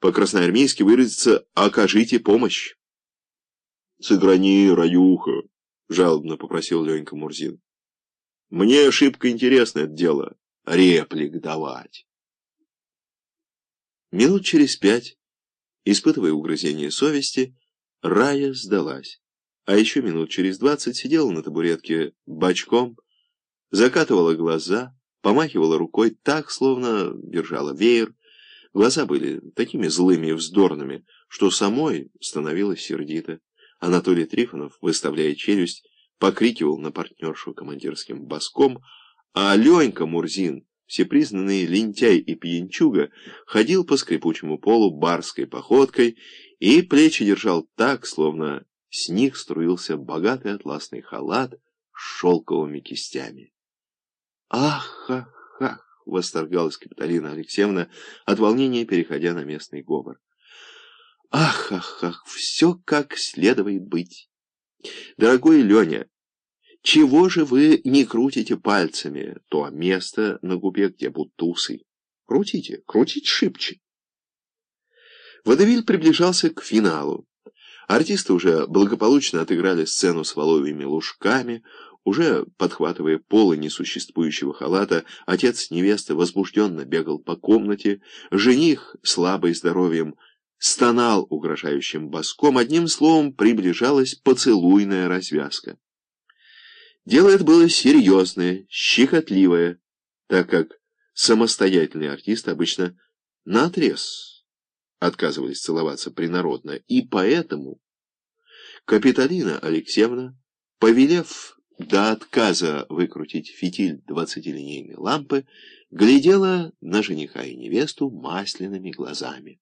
По-красноармейски выразиться «окажите помощь». «Сыграни, Раюха», — жалобно попросил Ленька Мурзин. «Мне ошибка интересное это дело. Реплик давать». Минут через пять, испытывая угрызение совести, Рая сдалась. А еще минут через двадцать сидела на табуретке бочком, закатывала глаза, помахивала рукой так, словно держала веер. Глаза были такими злыми и вздорными, что самой становилось сердито. Анатолий Трифонов, выставляя челюсть, покрикивал на партнершу командирским боском, а Ленька Мурзин, всепризнанный лентяй и пьянчуга, ходил по скрипучему полу барской походкой и плечи держал так, словно с них струился богатый атласный халат с шелковыми кистями. «Ах, ах, ах!» — восторгалась Капиталина Алексеевна, от волнения переходя на местный говор. «Ах, ах, ах! Все как следует быть! Дорогой Леня, чего же вы не крутите пальцами то место на губе, где будто усы? Крутите, крутите шибче!» Водевиль приближался к финалу. Артисты уже благополучно отыграли сцену с воловыми лужками, уже подхватывая полы несуществующего халата, отец невесты возбужденно бегал по комнате, жених, слабый здоровьем, стонал угрожающим боском, одним словом, приближалась поцелуйная развязка. Дело это было серьезное, щекотливое, так как самостоятельные артисты обычно наотрез отказывались целоваться принародно, и поэтому Капиталина Алексеевна, повелев до отказа выкрутить фитиль двадцатилинейной лампы, глядела на жениха и невесту масляными глазами.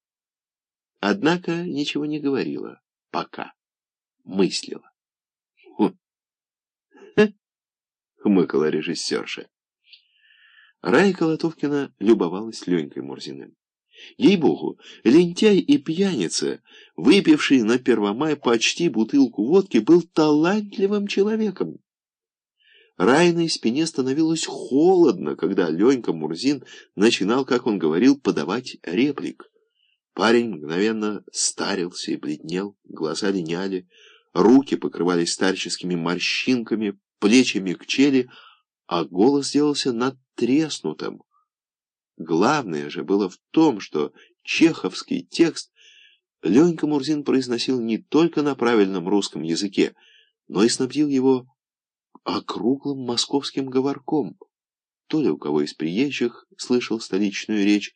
Однако ничего не говорила, пока мыслила. «Хм!» — хмыкала режиссерша. Рая Колотовкина любовалась Ленькой Мурзиным. Ей-богу, лентяй и пьяница, выпивший на Первомай почти бутылку водки, был талантливым человеком. Райной спине становилось холодно, когда Ленька Мурзин начинал, как он говорил, подавать реплик. Парень мгновенно старился и бледнел, глаза линяли, руки покрывались старческими морщинками, плечи мягчели, а голос сделался надтреснутым. Главное же было в том, что чеховский текст Ленька Мурзин произносил не только на правильном русском языке, но и снабдил его округлым московским говорком. То ли у кого из приезжих слышал столичную речь,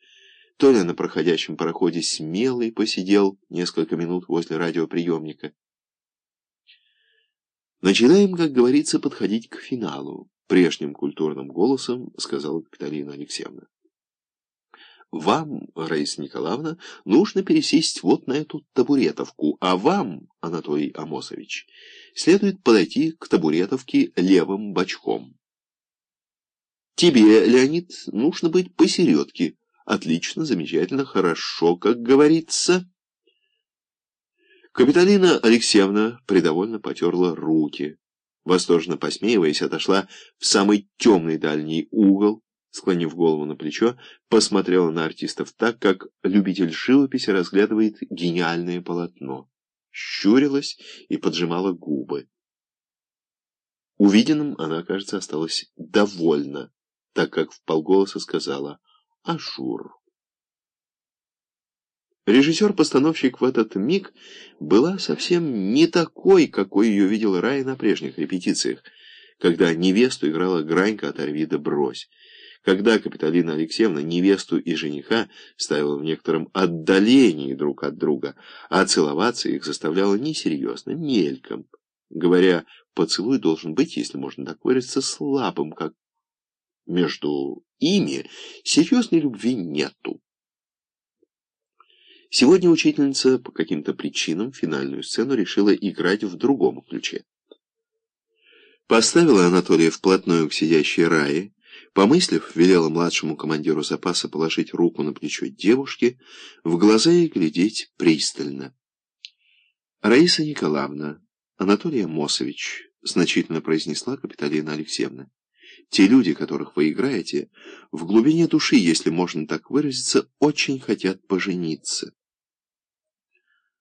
то ли на проходящем пароходе смелый посидел несколько минут возле радиоприемника. «Начинаем, как говорится, подходить к финалу», — прежним культурным голосом сказала Капиталина Алексеевна. «Вам, Раиса Николаевна, нужно пересесть вот на эту табуретовку, а вам, Анатолий Амосович, следует подойти к табуретовке левым бочком. Тебе, Леонид, нужно быть посередке. Отлично, замечательно, хорошо, как говорится. Капиталина Алексеевна придовольно потерла руки. Восторженно посмеиваясь, отошла в самый темный дальний угол, склонив голову на плечо, посмотрела на артистов так, как любитель живописи разглядывает гениальное полотно щурилась и поджимала губы. Увиденным она, кажется, осталась довольна, так как вполголоса сказала «Ашур». Режиссер-постановщик в этот миг была совсем не такой, какой ее видел Рай на прежних репетициях, когда невесту играла Гранька от Арвида «Брось» когда Капиталина Алексеевна невесту и жениха ставила в некотором отдалении друг от друга, а целоваться их заставляла несерьезно, мельком, говоря, поцелуй должен быть, если можно так выразиться, слабым, как между ими серьезной любви нету. Сегодня учительница по каким-то причинам финальную сцену решила играть в другом ключе. Поставила Анатолия вплотную к сидящей Рае, Помыслив, велела младшему командиру запаса положить руку на плечо девушки, в глаза ей глядеть пристально. «Раиса Николаевна, Анатолий Мосович», — значительно произнесла Капиталина Алексеевна, «те люди, которых вы играете, в глубине души, если можно так выразиться, очень хотят пожениться».